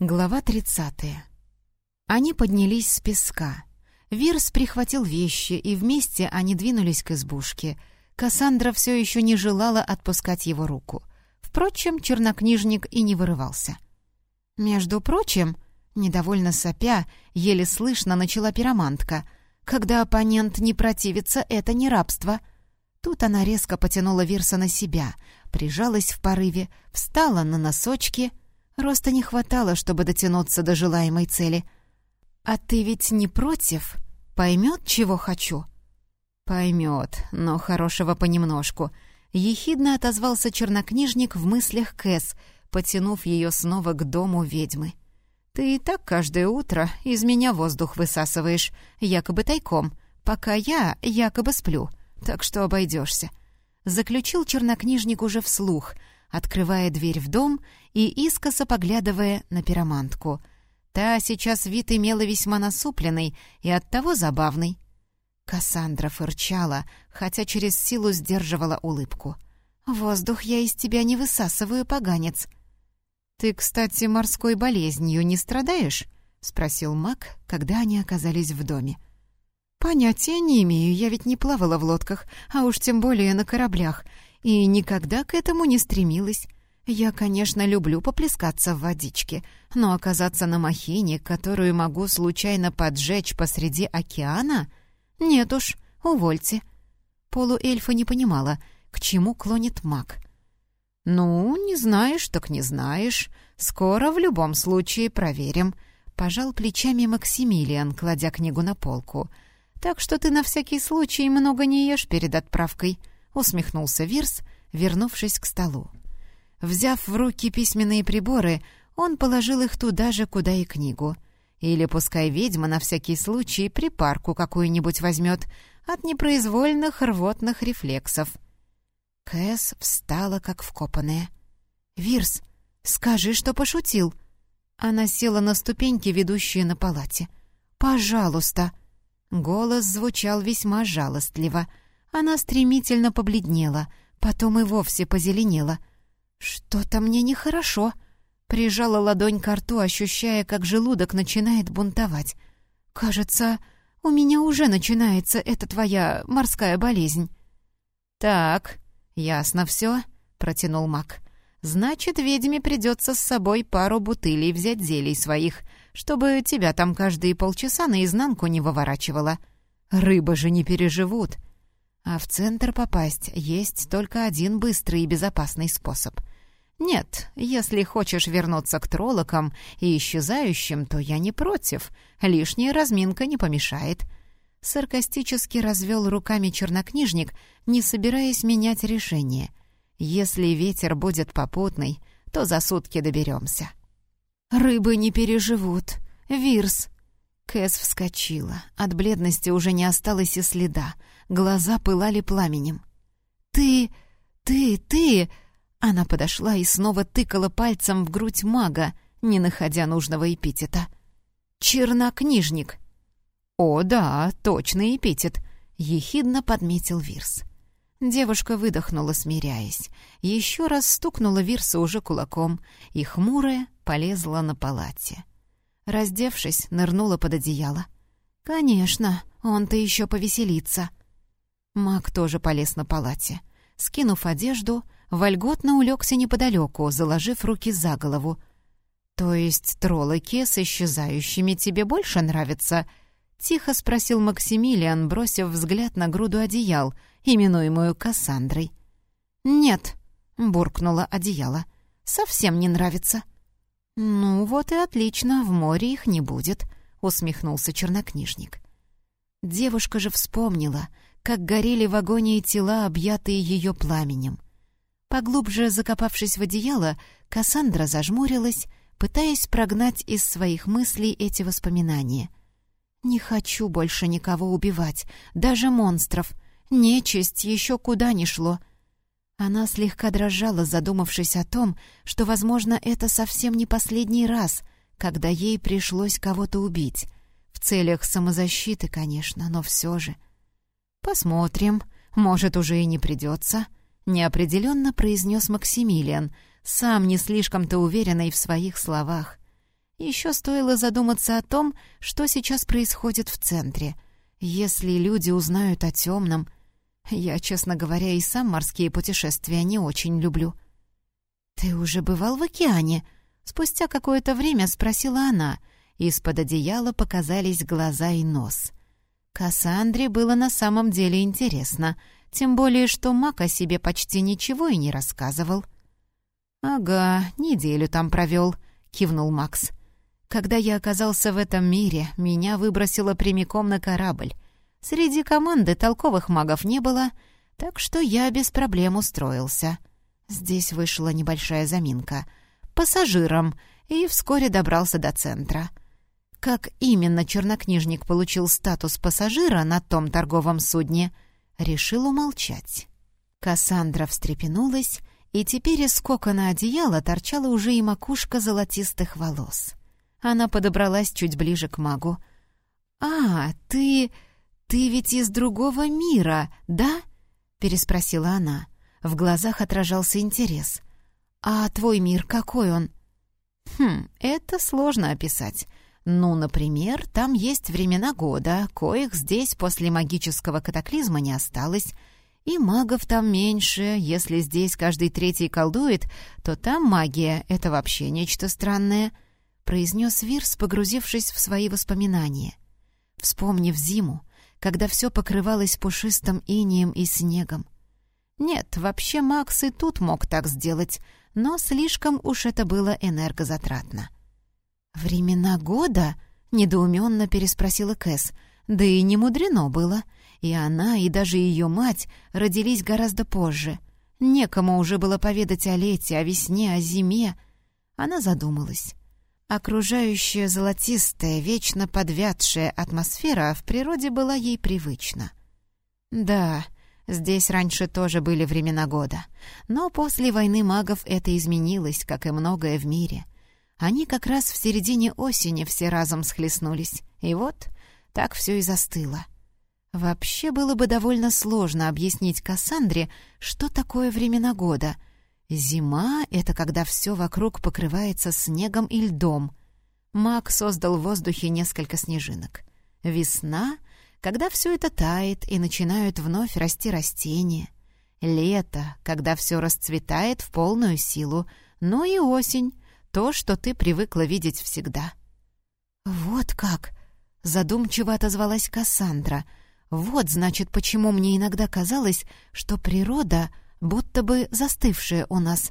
Глава 30. Они поднялись с песка. Вирс прихватил вещи, и вместе они двинулись к избушке. Кассандра все еще не желала отпускать его руку. Впрочем, чернокнижник и не вырывался. «Между прочим», — недовольно сопя, еле слышно начала пиромантка, «когда оппонент не противится, это не рабство». Тут она резко потянула Вирса на себя, прижалась в порыве, встала на носочки — Роста не хватало, чтобы дотянуться до желаемой цели. «А ты ведь не против? Поймет, чего хочу?» «Поймет, но хорошего понемножку», — ехидно отозвался чернокнижник в мыслях Кэс, потянув ее снова к дому ведьмы. «Ты и так каждое утро из меня воздух высасываешь, якобы тайком, пока я якобы сплю, так что обойдешься». Заключил чернокнижник уже вслух — открывая дверь в дом и искоса поглядывая на пиромантку. Та сейчас вид имела весьма насупленный и оттого забавный. Кассандра фырчала, хотя через силу сдерживала улыбку. «Воздух я из тебя не высасываю, поганец». «Ты, кстати, морской болезнью не страдаешь?» — спросил маг, когда они оказались в доме. «Понятия не имею, я ведь не плавала в лодках, а уж тем более на кораблях, и никогда к этому не стремилась. Я, конечно, люблю поплескаться в водичке, но оказаться на махине, которую могу случайно поджечь посреди океана? Нет уж, увольте. Полуэльфа не понимала, к чему клонит маг. «Ну, не знаешь, так не знаешь. Скоро в любом случае проверим», — пожал плечами Максимилиан, кладя книгу на полку. «Так что ты на всякий случай много не ешь перед отправкой» усмехнулся Вирс, вернувшись к столу. Взяв в руки письменные приборы, он положил их туда же, куда и книгу. Или пускай ведьма на всякий случай припарку какую-нибудь возьмет от непроизвольных рвотных рефлексов. Кэс встала, как вкопанная. «Вирс, скажи, что пошутил!» Она села на ступеньки, ведущие на палате. «Пожалуйста!» Голос звучал весьма жалостливо — она стремительно побледнела, потом и вовсе позеленела. «Что-то мне нехорошо», — прижала ладонь к рту, ощущая, как желудок начинает бунтовать. «Кажется, у меня уже начинается эта твоя морская болезнь». «Так, ясно все», — протянул маг. «Значит, ведьме придется с собой пару бутылей взять зелий своих, чтобы тебя там каждые полчаса наизнанку не выворачивало. Рыбы же не переживут». А в центр попасть есть только один быстрый и безопасный способ. Нет, если хочешь вернуться к троллокам и исчезающим, то я не против. Лишняя разминка не помешает. Саркастически развел руками чернокнижник, не собираясь менять решение. Если ветер будет попутный, то за сутки доберемся. «Рыбы не переживут. Вирс!» Кэс вскочила. От бледности уже не осталось и следа — глаза пылали пламенем. «Ты... ты... ты...» Она подошла и снова тыкала пальцем в грудь мага, не находя нужного эпитета. «Чернокнижник!» «О, да, точный эпитет!» — ехидно подметил Вирс. Девушка выдохнула, смиряясь. Еще раз стукнула Вирса уже кулаком, и хмурая полезла на палате. Раздевшись, нырнула под одеяло. «Конечно, он-то еще повеселится!» Маг тоже полез на палате. Скинув одежду, вольготно улегся неподалеку, заложив руки за голову. «То есть троллоки с исчезающими тебе больше нравятся?» — тихо спросил Максимилиан, бросив взгляд на груду одеял, именуемую Кассандрой. «Нет», — буркнула одеяло, — «совсем не нравится». «Ну вот и отлично, в море их не будет», — усмехнулся чернокнижник. Девушка же вспомнила, как горели в агонии тела, объятые ее пламенем. Поглубже закопавшись в одеяло, Кассандра зажмурилась, пытаясь прогнать из своих мыслей эти воспоминания. «Не хочу больше никого убивать, даже монстров. Нечисть еще куда ни шло». Она слегка дрожала, задумавшись о том, что, возможно, это совсем не последний раз, когда ей пришлось кого-то убить. В целях самозащиты, конечно, но все же — «Посмотрим. Может, уже и не придется», — неопределенно произнес Максимилиан, сам не слишком-то уверенный в своих словах. Еще стоило задуматься о том, что сейчас происходит в центре. Если люди узнают о темном... Я, честно говоря, и сам морские путешествия не очень люблю. «Ты уже бывал в океане?» Спустя какое-то время спросила она. Из-под одеяла показались глаза и нос. Кассандре было на самом деле интересно, тем более, что Мак о себе почти ничего и не рассказывал. «Ага, неделю там провел», — кивнул Макс. «Когда я оказался в этом мире, меня выбросило прямиком на корабль. Среди команды толковых магов не было, так что я без проблем устроился. Здесь вышла небольшая заминка. Пассажиром, и вскоре добрался до центра. Как именно чернокнижник получил статус пассажира на том торговом судне, решил умолчать. Кассандра встрепенулась, и теперь из кокона одеяла торчала уже и макушка золотистых волос. Она подобралась чуть ближе к магу. «А, ты... ты ведь из другого мира, да?» — переспросила она. В глазах отражался интерес. «А твой мир какой он?» «Хм, это сложно описать. Ну, например, там есть времена года, коих здесь после магического катаклизма не осталось, и магов там меньше. Если здесь каждый третий колдует, то там магия — это вообще нечто странное», — произнес Вирс, погрузившись в свои воспоминания. Вспомнив зиму, когда все покрывалось пушистым инием и снегом. Нет, вообще Макс и тут мог так сделать, но слишком уж это было энергозатратно. «Времена года?» — недоуменно переспросила Кэс. «Да и не мудрено было. И она, и даже ее мать родились гораздо позже. Некому уже было поведать о лете, о весне, о зиме». Она задумалась. Окружающая золотистая, вечно подвядшая атмосфера в природе была ей привычна. Да, здесь раньше тоже были времена года, но после войны магов это изменилось, как и многое в мире — они как раз в середине осени все разом схлестнулись. И вот так все и застыло. Вообще было бы довольно сложно объяснить Кассандре, что такое времена года. Зима — это когда все вокруг покрывается снегом и льдом. Маг создал в воздухе несколько снежинок. Весна — когда все это тает и начинают вновь расти растения. Лето — когда все расцветает в полную силу. Ну и осень — то, что ты привыкла видеть всегда». «Вот как!» — задумчиво отозвалась Кассандра. «Вот, значит, почему мне иногда казалось, что природа будто бы застывшая у нас.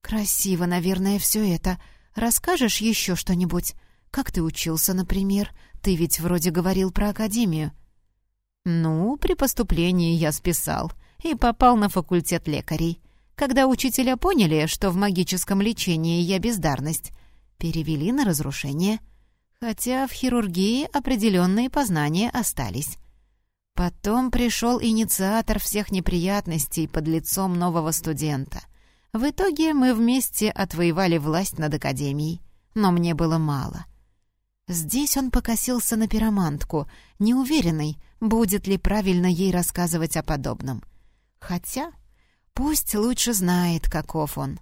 Красиво, наверное, все это. Расскажешь еще что-нибудь? Как ты учился, например? Ты ведь вроде говорил про академию». «Ну, при поступлении я списал и попал на факультет лекарей когда учителя поняли, что в магическом лечении я бездарность, перевели на разрушение, хотя в хирургии определенные познания остались. Потом пришел инициатор всех неприятностей под лицом нового студента. В итоге мы вместе отвоевали власть над академией, но мне было мало. Здесь он покосился на пиромантку, неуверенный, будет ли правильно ей рассказывать о подобном. Хотя Пусть лучше знает, каков он.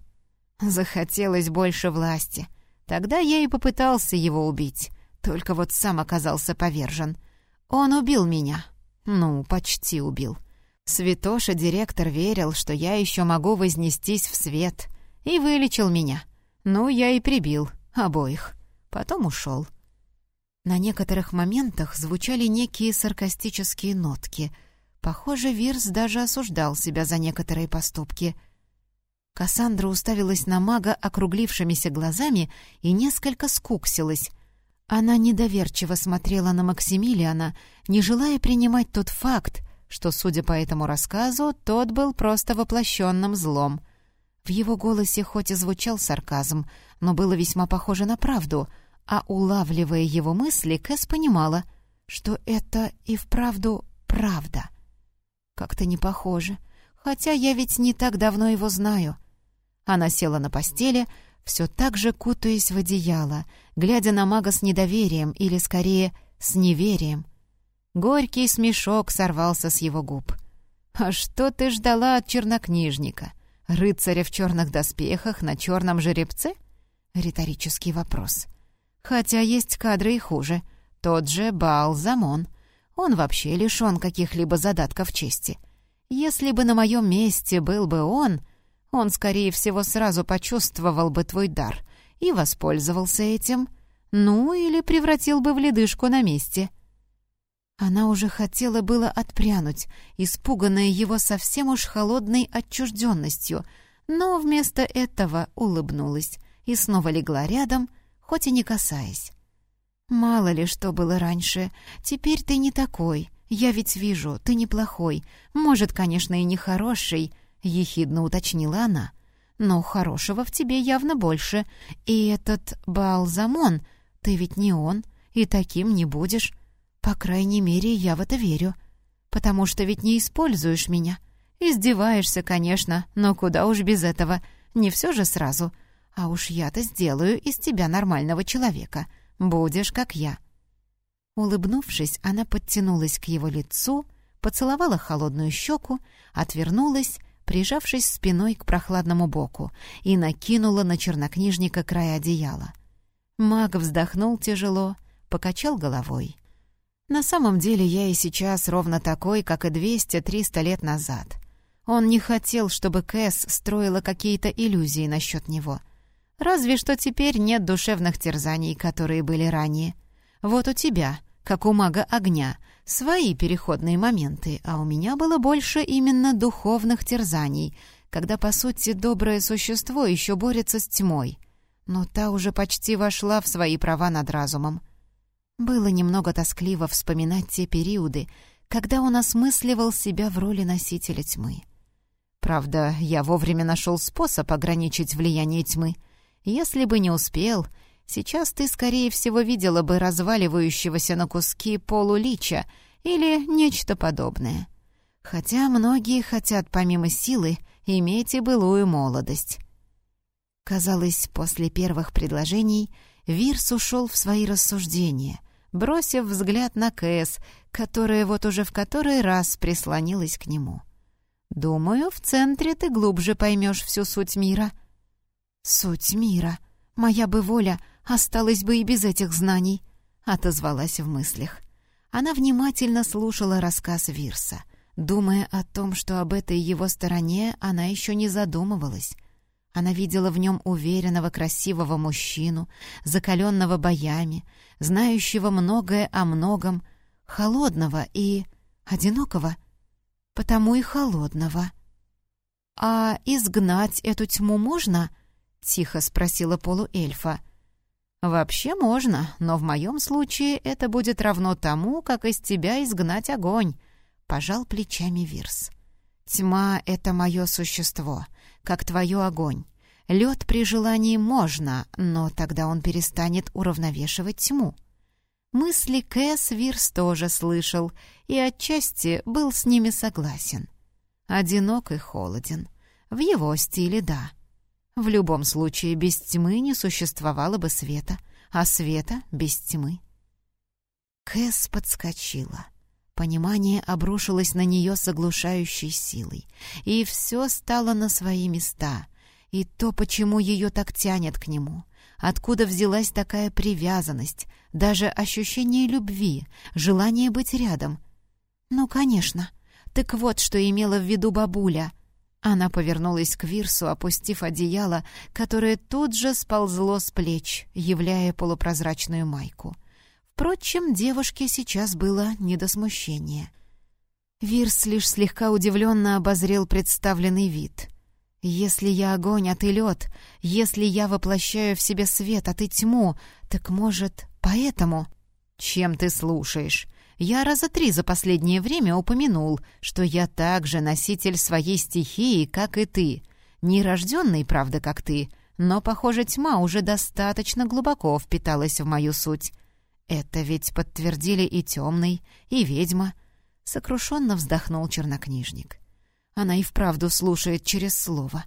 Захотелось больше власти. Тогда я и попытался его убить, только вот сам оказался повержен. Он убил меня. Ну, почти убил. Святоша директор верил, что я еще могу вознестись в свет, и вылечил меня. Ну, я и прибил обоих. Потом ушел. На некоторых моментах звучали некие саркастические нотки — Похоже, Вирс даже осуждал себя за некоторые поступки. Кассандра уставилась на мага округлившимися глазами и несколько скуксилась. Она недоверчиво смотрела на Максимилиана, не желая принимать тот факт, что, судя по этому рассказу, тот был просто воплощенным злом. В его голосе хоть и звучал сарказм, но было весьма похоже на правду, а улавливая его мысли, Кэс понимала, что это и вправду правда — как-то не похоже. Хотя я ведь не так давно его знаю. Она села на постели, все так же кутаясь в одеяло, глядя на мага с недоверием или, скорее, с неверием. Горький смешок сорвался с его губ. «А что ты ждала от чернокнижника? Рыцаря в черных доспехах на черном жеребце?» Риторический вопрос. Хотя есть кадры и хуже. Тот же Баал-Замон. Он вообще лишён каких-либо задатков чести. Если бы на моем месте был бы он, он, скорее всего, сразу почувствовал бы твой дар и воспользовался этим. Ну, или превратил бы в ледышку на месте. Она уже хотела было отпрянуть, испуганная его совсем уж холодной отчужденностью, но вместо этого улыбнулась и снова легла рядом, хоть и не касаясь. «Мало ли что было раньше. Теперь ты не такой. Я ведь вижу, ты неплохой. Может, конечно, и нехороший», — ехидно уточнила она. «Но хорошего в тебе явно больше. И этот Балзамон, ты ведь не он, и таким не будешь. По крайней мере, я в это верю. Потому что ведь не используешь меня. Издеваешься, конечно, но куда уж без этого. Не все же сразу. А уж я-то сделаю из тебя нормального человека. Будешь как я». Улыбнувшись, она подтянулась к его лицу, поцеловала холодную щеку, отвернулась, прижавшись спиной к прохладному боку, и накинула на чернокнижника край одеяла. Маг вздохнул тяжело, покачал головой. На самом деле я и сейчас ровно такой, как и 200-300 лет назад. Он не хотел, чтобы Кэс строила какие-то иллюзии насчет него. Разве что теперь нет душевных терзаний, которые были ранее. Вот у тебя, как у мага огня, свои переходные моменты, а у меня было больше именно духовных терзаний, когда, по сути, доброе существо еще борется с тьмой. Но та уже почти вошла в свои права над разумом. Было немного тоскливо вспоминать те периоды, когда он осмысливал себя в роли носителя тьмы. Правда, я вовремя нашел способ ограничить влияние тьмы. Если бы не успел, сейчас ты, скорее всего, видела бы разваливающегося на куски полулича или нечто подобное. Хотя многие хотят, помимо силы, иметь и былую молодость. Казалось, после первых предложений Вирс ушел в свои рассуждения — бросив взгляд на Кэс, которая вот уже в который раз прислонилась к нему. «Думаю, в центре ты глубже поймешь всю суть мира». «Суть мира. Моя бы воля осталась бы и без этих знаний», — отозвалась в мыслях. Она внимательно слушала рассказ Вирса, думая о том, что об этой его стороне она еще не задумывалась — она видела в нем уверенного, красивого мужчину, закаленного боями, знающего многое о многом, холодного и одинокого, потому и холодного. «А изгнать эту тьму можно?» — тихо спросила полуэльфа. «Вообще можно, но в моем случае это будет равно тому, как из тебя изгнать огонь», — пожал плечами Вирс. «Тьма — это мое существо, как твое огонь. Лед при желании можно, но тогда он перестанет уравновешивать тьму». Мысли Кэс Вирс тоже слышал и отчасти был с ними согласен. Одинок и холоден. В его стиле — да. В любом случае без тьмы не существовало бы света, а света — без тьмы. Кэс подскочила. Понимание обрушилось на нее с оглушающей силой, и все стало на свои места. И то, почему ее так тянет к нему, откуда взялась такая привязанность, даже ощущение любви, желание быть рядом. «Ну, конечно. Так вот, что имела в виду бабуля». Она повернулась к Вирсу, опустив одеяло, которое тут же сползло с плеч, являя полупрозрачную майку. Впрочем, девушке сейчас было не до смущения. Вирс лишь слегка удивленно обозрел представленный вид. «Если я огонь, а ты лед, если я воплощаю в себе свет, а ты тьму, так, может, поэтому...» «Чем ты слушаешь?» Я раза три за последнее время упомянул, что я также носитель своей стихии, как и ты. Нерожденный, правда, как ты, но, похоже, тьма уже достаточно глубоко впиталась в мою суть. Это ведь подтвердили и темный, и ведьма. Сокрушенно вздохнул чернокнижник. Она и вправду слушает через слово.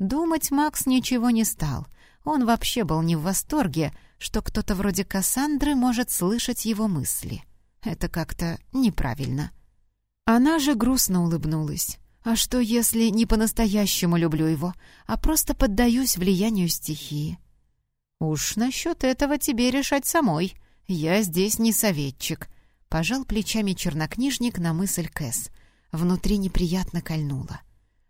Думать Макс ничего не стал. Он вообще был не в восторге, что кто-то вроде Кассандры может слышать его мысли. Это как-то неправильно. Она же грустно улыбнулась. «А что, если не по-настоящему люблю его, а просто поддаюсь влиянию стихии?» «Уж насчет этого тебе решать самой. Я здесь не советчик», — пожал плечами чернокнижник на мысль Кэс. Внутри неприятно кольнуло.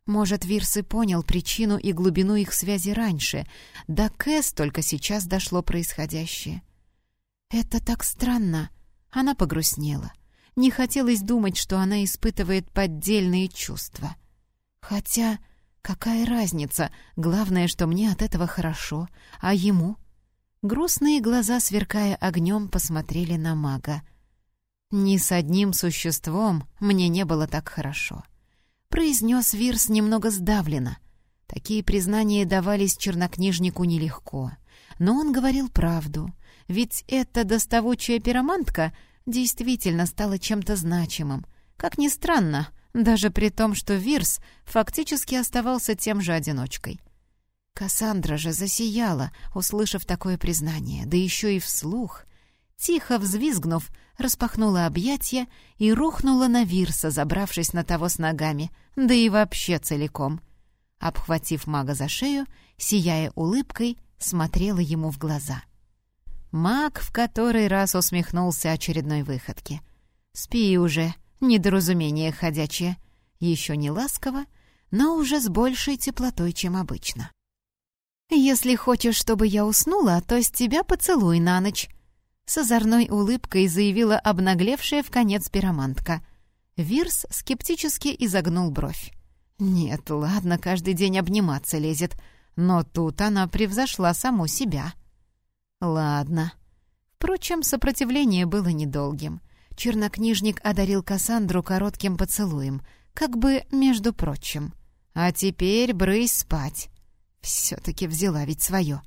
Может, Вирс и понял причину и глубину их связи раньше, да Кэс только сейчас дошло происходящее. «Это так странно!» Она погрустнела. Не хотелось думать, что она испытывает поддельные чувства. Хотя, какая разница? Главное, что мне от этого хорошо. А ему? Грустные глаза, сверкая огнем, посмотрели на мага. «Ни с одним существом мне не было так хорошо» произнес Вирс немного сдавленно. Такие признания давались чернокнижнику нелегко. Но он говорил правду, ведь эта доставучая пиромантка действительно стала чем-то значимым. Как ни странно, даже при том, что Вирс фактически оставался тем же одиночкой. Кассандра же засияла, услышав такое признание, да еще и вслух. Тихо взвизгнув, распахнула объятия и рухнула на Вирса, забравшись на того с ногами, да и вообще целиком. Обхватив мага за шею, сияя улыбкой, смотрела ему в глаза. Маг в который раз усмехнулся очередной выходке. «Спи уже, недоразумение ходячее». Еще не ласково, но уже с большей теплотой, чем обычно. «Если хочешь, чтобы я уснула, то с тебя поцелуй на ночь», с озорной улыбкой заявила обнаглевшая в конец пиромантка. Вирс скептически изогнул бровь. «Нет, ладно, каждый день обниматься лезет, но тут она превзошла саму себя». «Ладно». Впрочем, сопротивление было недолгим. Чернокнижник одарил Кассандру коротким поцелуем, как бы между прочим. «А теперь брысь спать». Все-таки взяла ведь свое.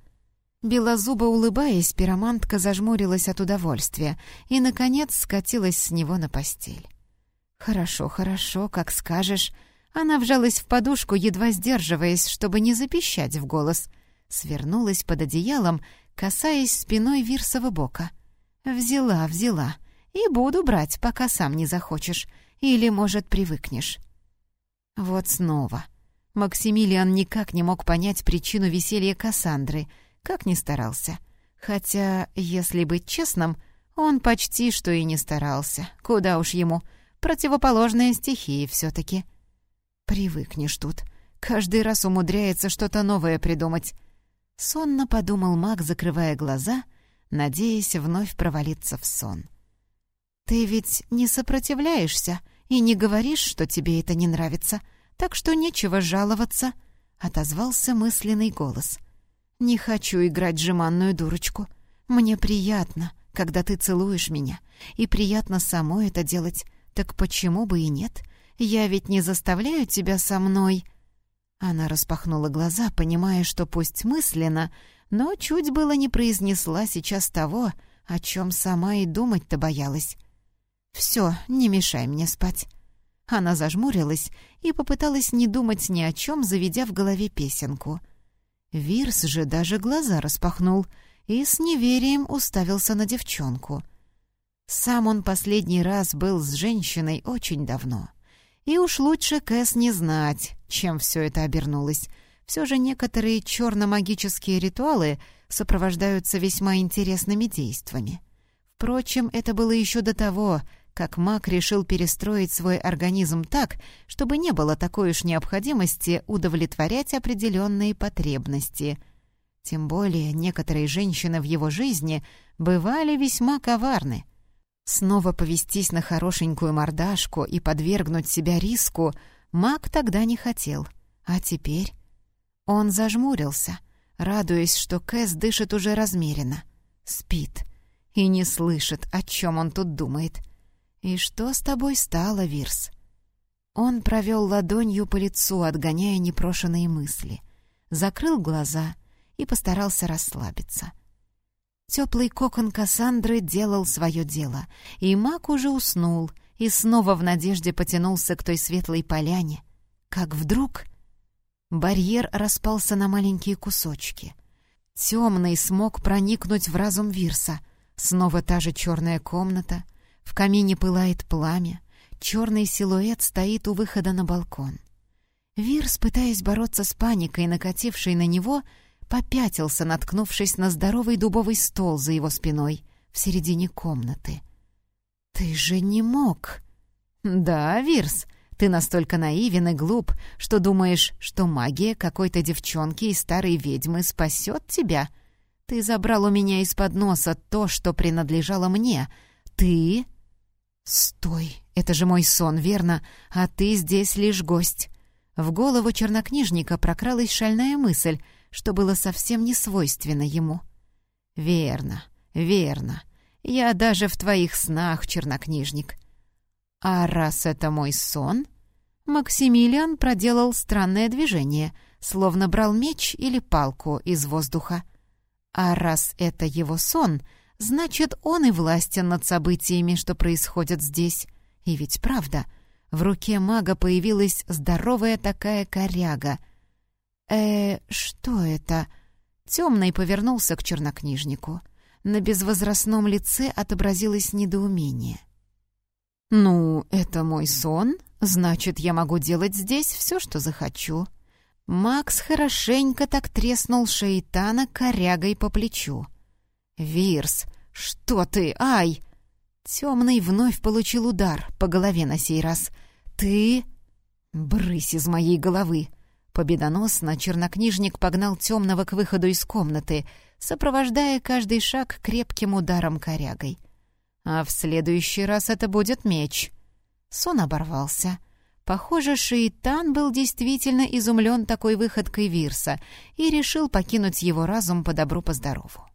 Белозубо улыбаясь, пиромантка зажмурилась от удовольствия и, наконец, скатилась с него на постель. «Хорошо, хорошо, как скажешь». Она вжалась в подушку, едва сдерживаясь, чтобы не запищать в голос. Свернулась под одеялом, касаясь спиной Вирсова бока. «Взяла, взяла. И буду брать, пока сам не захочешь. Или, может, привыкнешь». Вот снова. Максимилиан никак не мог понять причину веселья Кассандры — как ни старался. Хотя, если быть честным, он почти что и не старался. Куда уж ему. Противоположная стихии все-таки. Привыкнешь тут. Каждый раз умудряется что-то новое придумать. Сонно подумал маг, закрывая глаза, надеясь вновь провалиться в сон. «Ты ведь не сопротивляешься и не говоришь, что тебе это не нравится, так что нечего жаловаться», — отозвался мысленный голос — «Не хочу играть жеманную дурочку. Мне приятно, когда ты целуешь меня, и приятно самой это делать. Так почему бы и нет? Я ведь не заставляю тебя со мной...» Она распахнула глаза, понимая, что пусть мысленно, но чуть было не произнесла сейчас того, о чем сама и думать-то боялась. «Все, не мешай мне спать». Она зажмурилась и попыталась не думать ни о чем, заведя в голове песенку — Вирс же даже глаза распахнул и с неверием уставился на девчонку. Сам он последний раз был с женщиной очень давно. И уж лучше Кэс не знать, чем все это обернулось. Все же некоторые черно-магические ритуалы сопровождаются весьма интересными действиями. Впрочем, это было еще до того, как маг решил перестроить свой организм так, чтобы не было такой уж необходимости удовлетворять определенные потребности. Тем более некоторые женщины в его жизни бывали весьма коварны. Снова повестись на хорошенькую мордашку и подвергнуть себя риску маг тогда не хотел. А теперь... Он зажмурился, радуясь, что Кэс дышит уже размеренно. Спит и не слышит, о чем он тут думает — «И что с тобой стало, Вирс?» Он провел ладонью по лицу, отгоняя непрошенные мысли, закрыл глаза и постарался расслабиться. Теплый кокон Кассандры делал свое дело, и маг уже уснул и снова в надежде потянулся к той светлой поляне, как вдруг барьер распался на маленькие кусочки. Темный смог проникнуть в разум Вирса. Снова та же черная комната, в камине пылает пламя, черный силуэт стоит у выхода на балкон. Вирс, пытаясь бороться с паникой, накатившей на него, попятился, наткнувшись на здоровый дубовый стол за его спиной в середине комнаты. «Ты же не мог!» «Да, Вирс, ты настолько наивен и глуп, что думаешь, что магия какой-то девчонки и старой ведьмы спасет тебя. Ты забрал у меня из-под носа то, что принадлежало мне. Ты...» «Стой, это же мой сон, верно? А ты здесь лишь гость». В голову чернокнижника прокралась шальная мысль, что было совсем не свойственно ему. «Верно, верно. Я даже в твоих снах, чернокнижник. А раз это мой сон...» Максимилиан проделал странное движение, словно брал меч или палку из воздуха. А раз это его сон, значит, он и властен над событиями, что происходят здесь. И ведь правда, в руке мага появилась здоровая такая коряга. «Э, что это?» Темный повернулся к чернокнижнику. На безвозрастном лице отобразилось недоумение. «Ну, это мой сон, значит, я могу делать здесь все, что захочу». Макс хорошенько так треснул Шейтана корягой по плечу. «Вирс, что ты? Ай!» Темный вновь получил удар по голове на сей раз. «Ты...» «Брысь из моей головы!» Победоносно чернокнижник погнал темного к выходу из комнаты, сопровождая каждый шаг крепким ударом корягой. «А в следующий раз это будет меч!» Сон оборвался. Похоже, Шейтан был действительно изумлен такой выходкой Вирса и решил покинуть его разум по добру-поздорову.